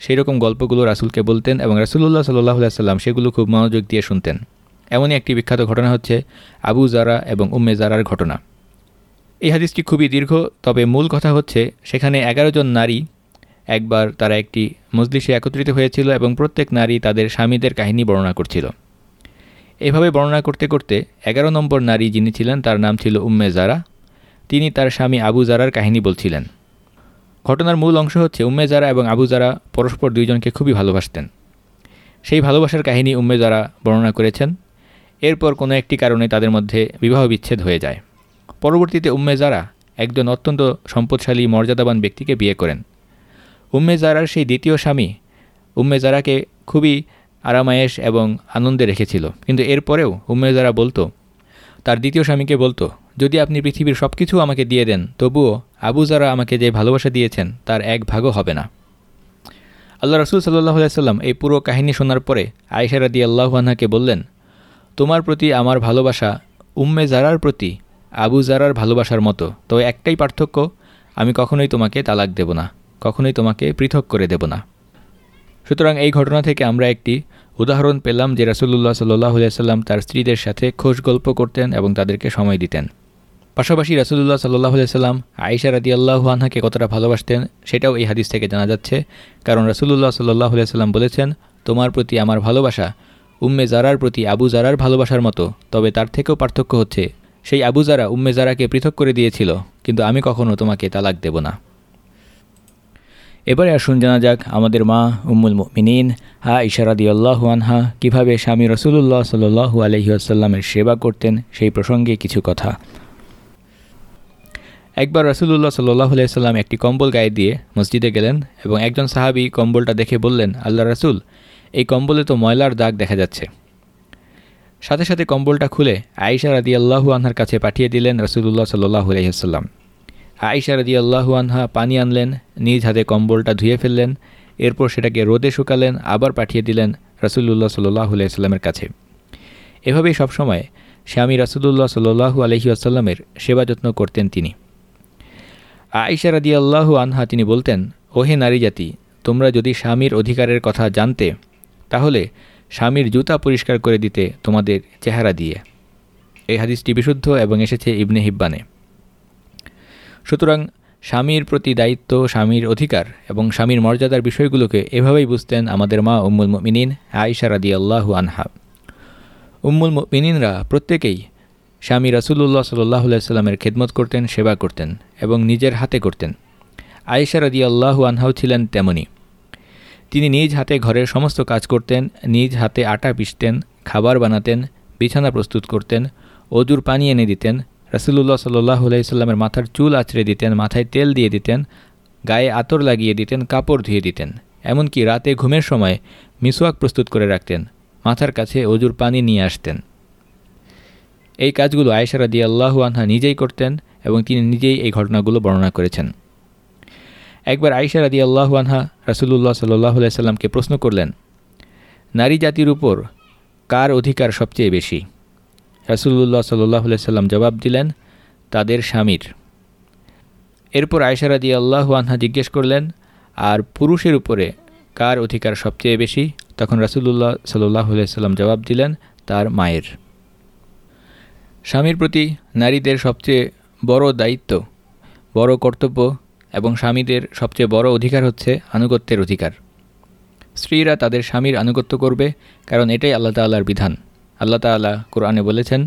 সেই রকম গল্পগুলো রাসুলকে বলতেন এবং রাসুল্লাহ সাল্লাহ সাল্লাম সেগুলো খুব মনোযোগ দিয়ে শুনতেন। এমনই একটি বিখ্যাত ঘটনা হচ্ছে আবু জারা এবং উম্মে জারার ঘটনা। এই হাদিসটি খুবই দীর্ঘ, তবে মূল কথা হচ্ছে সেখানে এগারো জন নারী, একবার তারা একটি মজলিসে একত্রিত হয়েছিল এবং প্রত্যেক নারী তাদের স্বামীদের কাহিনী বর্ণনা করছিল। এভাবে বর্ণনা করতে করতে এগারো নম্বর নারী যিনি ছিলেন তার নাম ছিল উম্মে জারা তিনি তার স্বামী আবু জারার কাহিনী বলছিলেন। ঘটনার মূল অংশ হচ্ছে উম্মে জারা এবং আবু জারা পরস্পর দুইজনকে খুবই ভালোবাসতেন। সেই ভালোবাসার কাহিনী উম্মে জারা বর্ণনা করেছেন। এরপর কোনো একটি কারণে তাদের মধ্যে বিবাহ বিচ্ছেদ হয়ে যায়। পরবর্তীতে উম্মে জারা একজন অত্যন্ত সম্পদশালী, মর্যাদাবান ব্যক্তিকে বিয়ে করেন। উম্মে জারার সেই দ্বিতীয় স্বামী উম্মে জারাকে খুবই আরামায়েশ এবং আনন্দে রেখেছিল। কিন্তু এরপরেও উম্মে জারা বলতো, তার দ্বিতীয় স্বামীকে বলতো যদি আপনি পৃথিবীর সব কিছু আমাকে দিয়ে দেন, তবুও আবু জারা আমাকে যে ভালোবাসা দিয়েছেন, তার এক ভাগও হবে না। আল্লাহ রসুল সাল্লাহ সাল্লাম এই পুরো কাহিনী শোনার পরে আয়েশা রাদি আল্লাহানহাকে বললেন, তোমার প্রতি আমার ভালোবাসা উম্মে জারার প্রতি আবু জারার ভালোবাসার মতো। তো একটাই পার্থক্য, আমি কখনোই তোমাকে তালাক দেব না, কখনোই তোমাকে পৃথক করে দেব না। সুতরাং এই ঘটনা থেকে আমরা একটি উদাহরণ পেলাম যে রাসুল্লাহ সাল্লাহ সাল্লাম তার স্ত্রীদের সাথে খোঁজ গল্প করতেন এবং তাদেরকে সময় দিতেন। পাশাপাশি রাসুল্লাহ সাল্লাহ সাল্লাম আয়েশা রাদি আল্লাহ আনহাকে কতটা ভালোবাসতেন সেটাও এই হাদিস থেকে জানা যাচ্ছে। কারণ রাসুল্লাহ সাল্লাহ সাল্লাম বলেছেন, তোমার প্রতি আমার ভালোবাসা উম্মে জারার প্রতি আবু জারার ভালোবাসার মতো, তবে তার থেকেও পার্থক্য হচ্ছে, সেই আবু জারা উম্মে জারাকে পৃথক করে দিয়েছিল, কিন্তু আমি কখনও তোমাকে তালাক দেব না। এবারে আসুন জানা যাক আমাদের মা উম্মুল মিনীন হা ইশারাদি আল্লাহ আনহা কীভাবে স্বামী রসুল্লাহ সাল্লু আলহিউসাল্লামের সেবা করতেন সেই প্রসঙ্গে কিছু কথা। একবার রসুল্লাহ সাল্লাহ সাল্লাম একটি কম্বল গায়ে দিয়ে মসজিদে গেলেন এবং একজন সাহাবি কম্বলটা দেখে বললেন, আল্লাহ রসুল, এই কম্বলে তো ময়লার দাগ দেখা যাচ্ছে। সাথে সাথে কম্বলটা খুলে আয়েশা রাদি আল্লাহু আনহার কাছে পাঠিয়ে দিলেন রসুল্লাহ সাল্লাহ আলহিহাল্লাম আয়েশা রাদি আল্লাহু আনহা পানি আনলেন, নিজ হাতে কম্বলটা ধুয়ে ফেললেন, এরপর সেটাকে রোদে শুকালেন, আবার পাঠিয়ে দিলেন রসুল্লাহ সাল্লাহ আলাইস্লামের কাছে। এভাবেই সবসময় স্বামী রাসুলুল্লাহ সাল্লু আলহি আসাল্লামের সেবা যত্ন করতেন তিনি। আয়েশা রাদি আল্লাহু আনহা তিনি বলতেন, ওহে নারী জাতি, তোমরা যদি স্বামীর অধিকারের কথা জানতে, তাহলে স্বামীর জুতা পরিষ্কার করে দিতে তোমাদের চেহারা দিয়ে। এই হাদিসটি বিশুদ্ধ এবং এসেছে ইবনে হিব্বানে। সুতরাং স্বামীর প্রতি দায়িত্ব, স্বামীর অধিকার এবং স্বামীর মর্যাদার বিষয়গুলোকে এভাবেই বুঝতেন আমাদের মা উম্মুল মিনিন আয়সা রাদি আল্লাহু আনহা। উম্মুল মিনিনরা প্রত্যেকেই স্বামী রাসুল্লাহ সাল্লাহ সাল্লামের খেদমত করতেন, সেবা করতেন এবং নিজের হাতে করতেন। আয়েশা রাদি আল্লাহু আনহাও ছিলেন তেমনই তিনি নিজ হাতে ঘরের সমস্ত কাজ করতেন, নিজ হাতে আটা পিষতেন, খাবার বানাতেন, বিছানা প্রস্তুত করতেন, অজুর পানি এনে দিতেন রাসুল্লাহ সাল্লাহ আলাইস্লামের মাথার চুল আছড়ে দিতেন, মাথায় তেল দিয়ে দিতেন, গায়ে আতর লাগিয়ে দিতেন, কাপড় ধুয়ে দিতেন, এমনকি রাতে ঘুমের সময় মিসওয়াক প্রস্তুত করে রাখতেন, মাথার কাছে অজুর পানি নিয়ে আসতেন। এই কাজগুলো আয়েশারা দিয়ে আল্লাহু আনহা নিজেই করতেন এবং তিনি নিজেই এই ঘটনাগুলো বর্ণনা করেছেন। একবার আয়েশা রাদি আল্লাহু আনহা রাসুল্লাহ সাল্লাহ সাল্লামকে প্রশ্ন করলেন, নারী জাতির উপর কার অধিকার সবচেয়ে বেশি? রাসুল্লাহ সাল্লাহ সাল্লাম জবাব দিলেন, তাদের স্বামীর। এরপর আয়সারা দিয়ে আল্লাহ আনহা জিজ্ঞেস করলেন, আর পুরুষের উপরে কার অধিকার সবচেয়ে বেশি? তখন রাসুল্লাহ সাল্লাহ সাল্লাম জবাব দিলেন, তার মায়ের। স্বামীর প্রতি নারীদের সবচেয়ে বড় দায়িত্ব, বড় কর্তব্য এবং স্বামীদের সবচেয়ে বড় অধিকার হচ্ছে আনুগত্যের অধিকার। স্ত্রীরা তাদের স্বামীর আনুগত্য করবে, কারণ এটাই আল্লাহ তাল্লাহর বিধান। আল্লাহ তাল্লাহ কোরআনে বলেছেন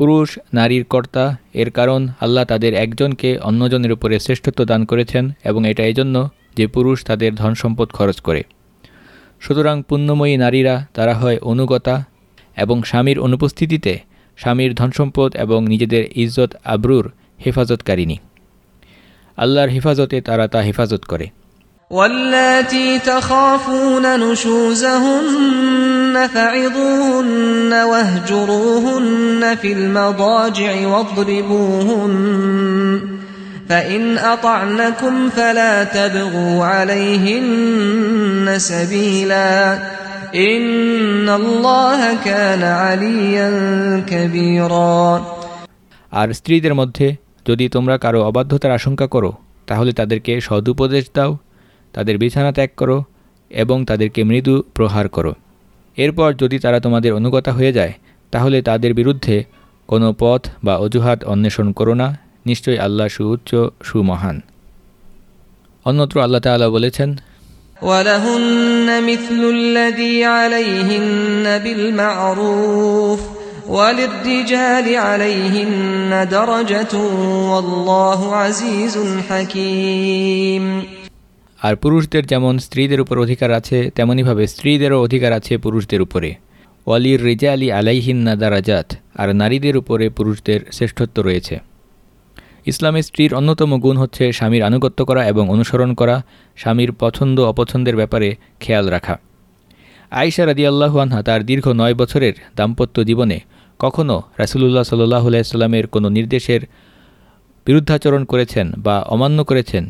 পুরুষ, নারীর কর্তা, এর কারণ আল্লাহ তাদের একজনকে অন্যজনের উপরে শ্রেষ্ঠত্ব দান করেছেন এবং এটা এজন্য যে পুরুষ তাদের ধন সম্পদ খরচ করে। সুতরাং পুণ্যময়ী নারীরা, তারা হয় অনুগতা এবং স্বামীর অনুপস্থিতিতে স্বামীর ধনসম্পদ এবং নিজেদের ইজ্জত, আবরুর হেফাজতকারিনী আল্লাহর হেফাজতে তারা তা হেফাজত করে। واللاتي تخافون نشوزهن فعظوهن واهجروهن في المضاجع واضربوهن فإن أطعنكم فلا تبغوا عليهن سبيلا إن الله كان عليا كبيرا আর স্ত্রীদের মধ্যে যদি তোমরা কারো অবাধ্যতার আশঙ্কা করো তাহলে তাদেরকে সদুপদেশ দাও তাদের বিছানা ত্যাগ করো এবং তাদেরকে মৃদু প্রহার করো এরপর যদি তারা তোমাদের অনুগতা হয়ে যায় তাহলে তাদের বিরুদ্ধে কোনো পথ বা অজুহাত অন্বেষণ করো না নিশ্চয়ই আল্লাহ সুউচ্চ সুমহান অন্যত্র আল্লাহ তাআলা বলেছেন ولهن مثل الذي عليهن بالمعروف وللرجال عليهن درجة والله عزيز حكيم আর পুরুষদের যেমন স্ত্রীদের উপর অধিকার আছে তেমনইভাবে স্ত্রীদেরও অধিকার আছে পুরুষদের উপরে। ওয়ালির রেজা আলী আলাইহিন্না দারাজাত, আর নারীদের উপরে পুরুষদের শ্রেষ্ঠত্ব রয়েছে। ইসলামের স্ত্রীর অন্যতম গুণ হচ্ছে স্বামীর আনুগত্য করা এবং অনুসরণ করা, স্বামীর পছন্দ অপছন্দের ব্যাপারে খেয়াল রাখা। আয়েশা রাদিয়াল্লাহু আনহা তার দীর্ঘ নয় বছরের দাম্পত্য জীবনে কখনও রাসুলুল্লাহ সাল্লাহ আলাইস্লামের কোনো নির্দেশের বিরুদ্ধাচরণ করেছেন বা অমান্য করেছেন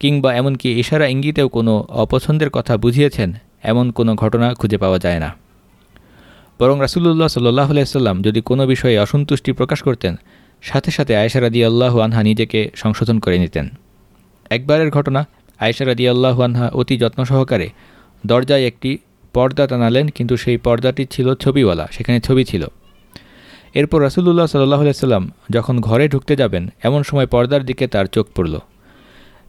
কিংবা এমনকি ইশারা ইঙ্গিতেও কোনো অপছন্দের কথা বুঝিয়েছেন, এমন কোনো ঘটনা খুঁজে পাওয়া যায় না। বরং রাসুলুল্লাহ সাল্লাহ আলাইসাল্লাম যদি কোনো বিষয়ে অসন্তুষ্টি প্রকাশ করতেন, সাথে সাথে আয়েশা রাদি আল্লাহ আনহা নিজেকে সংশোধন করে নিতেন। একবারের ঘটনা, আয়েশা রাদি আল্লাহ আনহা অতি যত্ন সহকারে দরজায় একটি পর্দা টানালেন, কিন্তু সেই পর্দাটি ছিল ছবিওয়ালা, সেখানে ছবি ছিল। এরপর রাসুলুল্লাহ সাল্লাহ সাল্লাম যখন ঘরে ঢুকতে যাবেন, এমন সময় পর্দার দিকে তার চোখ পড়ল।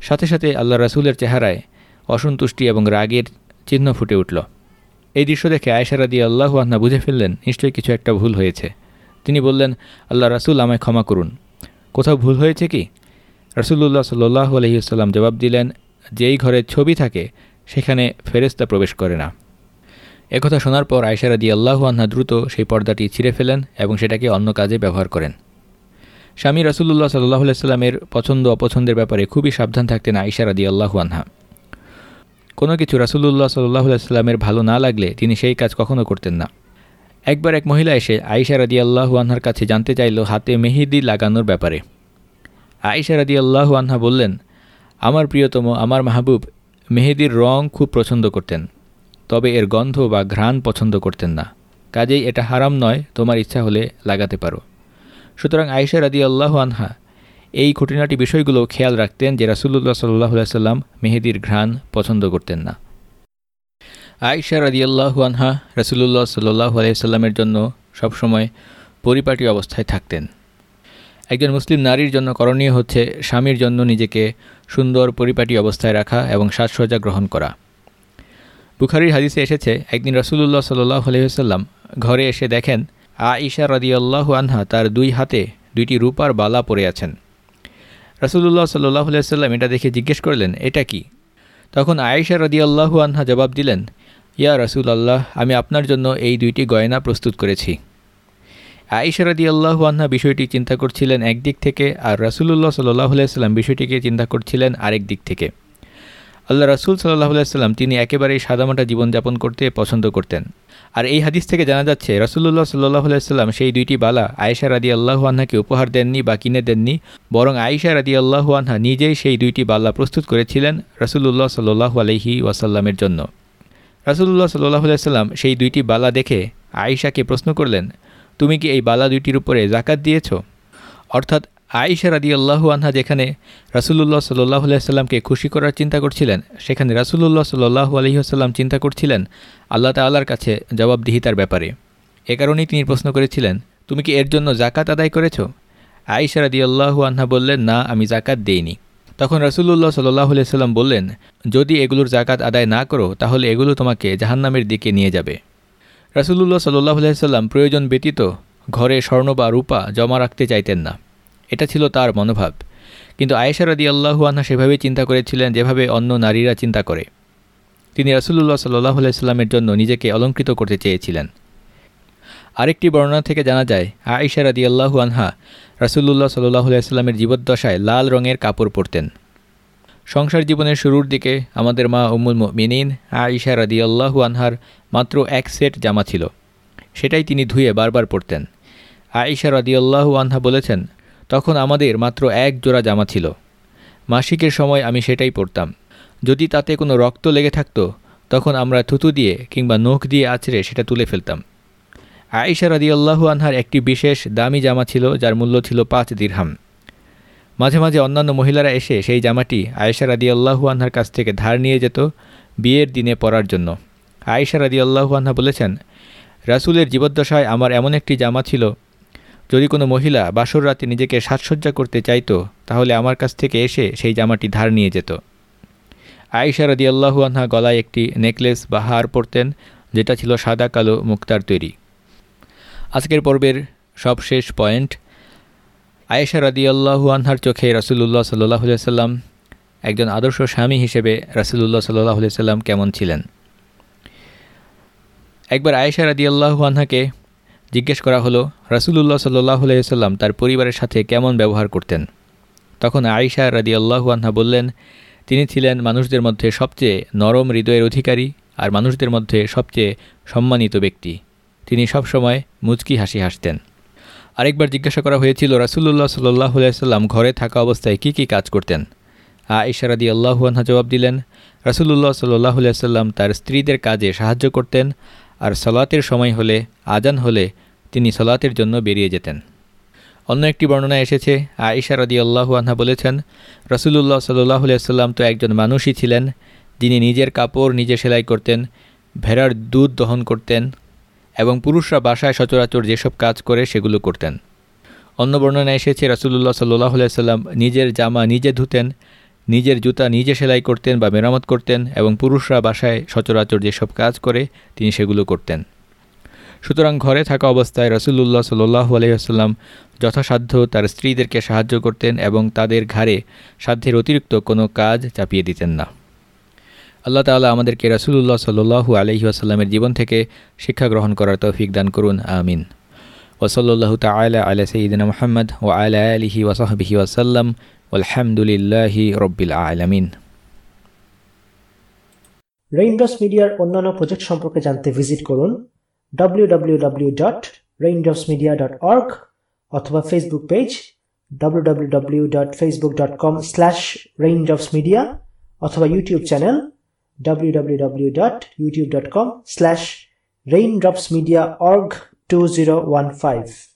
সাথে সাথে আল্লাহ রাসুলের চেহারায় অসন্তুষ্টি এবং রাগের চিহ্ন ফুটে উঠল। এই দৃশ্য দেখে আয়েশারা দিয়ে আল্লাহু আহ্না বুঝে ফেললেন, নিশ্চয়ই কিছু একটা ভুল হয়েছে। তিনি বললেন, আল্লাহ রাসুল আমায় ক্ষমা করুন। কোথাও ভুল হয়েছে কি? রাসুলুল্লাহ সাল্লাহ আলহিউসাল্লাম জবাব দিলেন, যেই ঘরে ছবি থাকে, সেখানে ফেরেস্তা প্রবেশ করে না। একথা শোনার পর আয়সারা দিয়ে আল্লাহু আহ্না দ্রুত সেই পর্দাটি ছিঁড়ে ফেলেন এবং সেটাকে অন্য কাজে ব্যবহার করেন। স্বামী রাসুল্লাহ সাল্লাহ সাল্লামের পছন্দ অপছন্দের ব্যাপারে খুবই সাবধান থাকতেন আইসারা দিয়ে আল্লাহু আনহা। কোনো কিছু রাসুল্লাহ সাল্লাহ সাল্লামের ভালো না লাগলে তিনি সেই কাজ কখনও করতেন না। একবার এক মহিলা এসে আইসা রাদি আল্লাহু আনহার কাছে জানতে চাইল হাতে মেহেদি লাগানোর ব্যাপারে। আইসা রাদি আল্লাহু আনহা বললেন, আমার প্রিয়তম, আমার মাহবুব মেহেদির রং খুব পছন্দ করতেন, তবে এর গন্ধ বা ঘ্রাণ পছন্দ করতেন না। কাজেই এটা হারাম নয়, তোমার ইচ্ছা হলে লাগাতে পারো। সুতরাং আয়েশা রাদি আল্লাহ আনহা এই খুঁটিনাটি বিষয়গুলো খেয়াল রাখতেন যে রাসুল্লাহ সাল্লাহ সাল্লাম মেহেদির ঘ্রাণ পছন্দ করতেন না। আয়েশা আল্লাহ আনহা রাসুল্লাহ সাল্লাহ আলাইসাল্লামের জন্য সবসময় পরিপাটি অবস্থায় থাকতেন। একজন মুসলিম নারীর জন্য করণীয় হচ্ছে স্বামীর জন্য নিজেকে সুন্দর পরিপাটি অবস্থায় রাখা এবং সাজসজ্জা গ্রহণ করা। বুখারির হাদিসে এসেছে, একদিন রসুল্লাহ সাল্লাহ আলহিহাল্লাম ঘরে এসে দেখেন আইসা রাদিয়াল্লাহ আনহা তার দুই হাতে দুইটি রূপার বালা পরে আছেন। রসুল্লাহ সাল্লাহ সাল্লাম এটা দেখে জিজ্ঞেস করলেন, এটা কি? তখন আয়েশা রদিয়াল্লাহু আনহা জবাব দিলেন, ইয়া রসুল আল্লাহ আমি আপনার জন্য এই দুইটি গয়না প্রস্তুত করেছি। আয়েশা রদিয়াল্লাহু আনহা বিষয়টি চিন্তা করছিলেন একদিক থেকে আর রসুল্লাহ সাল্লাহ সাল্লাম বিষয়টিকে চিন্তা করছিলেন আরেক দিক থেকে। আল্লাহ রসুল সাল্লাহ সাল্লাম তিনি একেবারেই সাদামাটা জীবনযাপন করতে পছন্দ করতেন। আর এই হাদিস থেকে জানা যাচ্ছে রসুল্লাহ সাল্লাহ সাল্লাম সেই দুইটি বালা আয়েশা রাদি আল্লাহু আনহাকে উপহার দেননি বা কিনে দেননি, বরং আয়েশা রাদি আল্লাহু আনহা নিজেই সেই দুইটি বালা প্রস্তুত করেছিলেন রসুল্লাহ সাল্লাহু আলহি ওয়াসাল্লামের জন্য। রসুল্লাহ সাল্লাহ সাল্লাম সেই দুইটি বালা দেখে আয়েশাকে প্রশ্ন করলেন, তুমি কি এই বালা দুইটির উপরে জাকাত দিয়েছ? অর্থাৎ আয়েশা রাদি আল্লাহু আনহা যেখানে রাসুলুল্লাহ সাল্লাহ সাল্লামকে খুশি করার চিন্তা করছিলেন, সেখানে রাসুলুল্লাহ সাল্লাহু আলহিহাস্লাম চিন্তা করছিলেন, আল্লাহ তাল্লার কাছে জবাবদিহিতার ব্যাপারে। এ কারণেই তিনি প্রশ্ন করেছিলেন, তুমি কি এর জন্য জাকাত আদায় করেছ? আয়েশা রাদি আল্লাহু আনহা বললেন, না, আমি জাকাত দেইনি। তখন রসুল্লাহ সাল্লাহ সাল্লাম বললেন, যদি এগুলোর জাকাত আদায় না করো, তাহলে এগুলো তোমাকে জাহান্নামের দিকে নিয়ে যাবে। রসুল্লাহ সাল্লাহ সাল্লাম প্রয়োজন ব্যতীত ঘরে স্বর্ণ বা রূপা জমা রাখতে চাইতেন না। এটা ছিল তার মনোভাব। কিন্তু আয়েশা রাদি আল্লাহু আনহা সেভাবেই চিন্তা করেছিলেন যেভাবে অন্য নারীরা চিন্তা করে। তিনি রসুল্লাহ সাল্লাহ সাল্লামের জন্য নিজেকে অলঙ্কৃত করতে চেয়েছিলেন। আরেকটি বর্ণনা থেকে জানা যায়, আয়েশা রাদি আল্লাহু আনহা রাসুল্লাহ সাল্লাহ সাল্লামের জীবদ্দশায় লাল রঙের কাপড় পরতেন। সংসার জীবনের শুরুর দিকে আমাদের মা উম্মুল মিনিন আয়েশা রাদি আল্লাহু আনহার মাত্র এক সেট জামা ছিল। সেটাই তিনি ধুয়ে বারবার পরতেন। আয়েশা আল্লাহু আনহা বলেছেন তখন আমাদের মাত্র এক জোড়া জামা ছিল। মাসিকের সময় আমি সেটাই পরতাম। যদি তাতে কোনো রক্ত লেগে থাকতো, তখন আমরা থুতু দিয়ে কিংবা নখ দিয়ে আছড়ে সেটা তুলে ফেলতাম। আয়েশা রাদিয়াল্লাহু আনহার একটি বিশেষ দামি জামা ছিল, যার মূল্য ছিল পাঁচ দিরহাম। মাঝে মাঝে অন্যান্য মহিলারা এসে সেই জামাটি আয়েশা রাদিয়াল্লাহু আনহার কাছ থেকে ধার নিয়ে যেত বিয়ের দিনে পরার জন্য। আয়েশা রাদিয়াল্লাহু আনহা বলেছেন, রাসুলের জীবদ্দশায় আমার এমন একটি জামা ছিল যদি কোনো মহিলা বাসর রাতে নিজেকে সাজসজ্জা করতে চাইতো, তাহলে আমার কাছ থেকে এসে সেই জামাটি ধার নিয়ে যেত। আয়েশা রাদিয়াল্লাহু আনহা গলায় একটি নেকলেস বা হার পরতেন, যেটা ছিল সাদা কালো মুক্তার তৈরি। আজকের পর্বের সবশেষ পয়েন্ট, আয়েশা রাদিয়াল্লাহু আনহার চোখে রাসুলুল্লাহ সাল্লাহ সাল্লাম, একজন আদর্শ স্বামী হিসেবে রাসুলুল্লাহ সাল্লাহ সাল্লাম কেমন ছিলেন? একবার আয়েশা রাদিয়াল্লাহু আনহাকে জিজ্ঞেস করা হলো, রাসুলুল্লাহ সাল্লাহ সাল্লাম তার পরিবারের সাথে কেমন ব্যবহার করতেন? তখন আয়েশা রাদিয়াল্লাহু আনহা বললেন, তিনি ছিলেন মানুষদের মধ্যে সবচেয়ে নরম হৃদয়ের অধিকারী আর মানুষদের মধ্যে সবচেয়ে সম্মানিত ব্যক্তি। তিনি সবসময় মুচকি হাসি হাসতেন। আরেকবার জিজ্ঞাসা করা হয়েছিল রাসুল্লাহ সাল্লাহ সাল্লাম ঘরে থাকা অবস্থায় কি কি কাজ করতেন? আ ইশারাদি আল্লাহুয়ানহা জবাব দিলেন রাসুল্লাহ সাল্লাহ সাল্লাম তার স্ত্রীদের কাজে সাহায্য করতেন আর সলাতের সময় হলে আজান হলে তিনি সলাতের জন্য বেরিয়ে যেতেন। অন্য একটি বর্ণনা এসেছে, আয়েশা রাদি আল্লাহু আনহা বলেছেন রসুল্লাহ সাল্লাহ সাল্লাম তো একজন মানুষই ছিলেন, যিনি নিজের কাপড় নিজে সেলাই করতেন, ভেড়ার দুধ দহন করতেন এবং পুরুষরা বাসায় সচরাচর যেসব কাজ করে সেগুলো করতেন। অন্য বর্ণনা এসেছে রাসুল্লাহ সাল্লাহ সাল্লাম নিজের জামা নিজে ধুতেন নিজের জুতা নিজে সেলাই করতেন বা মেরামত করতেন এবং পুরুষরা বাসায় সচরাচর যেসব কাজ করে, তিনি সেগুলো করতেন। সুতরাং ঘরে থাকা অবস্থায় রসুল্লাহ সাল্লু আলহিহাস্লাম যথাসাধ্য তার স্ত্রীদেরকে সাহায্য করতেন এবং তাদের ঘাড়ে সাধ্যের অতিরিক্ত কোনো কাজ চাপিয়ে দিতেন না। আল্লাহ তালা আমাদেরকে রসুল্লাহ সাল্লু আলহি আসাল্লামের জীবন থেকে শিক্ষা গ্রহণ করার তৌফিক দান করুন, আমিন। ওসল্লাহ তালা আলা সঈদিন মোহাম্মদ ও আলা আলহি ওসহবিহি ওয়াসাল্লাম আলহামদুলিল্লাহি রব্বিল আলমিন। রেইনড্রপস মিডিয়ার অন্যান্য প্রজেক্ট সম্পর্কে জানতে ভিজিট করুন ডাব্লিউ অথবা ফেসবুক পেজ www.facebook.com/raindropsmedia ডাব্লিউ অথবা ইউটিউব চ্যানেল www.youtube.com/raindropsmediaorg2015